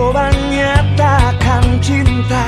Coba nyatakan cinta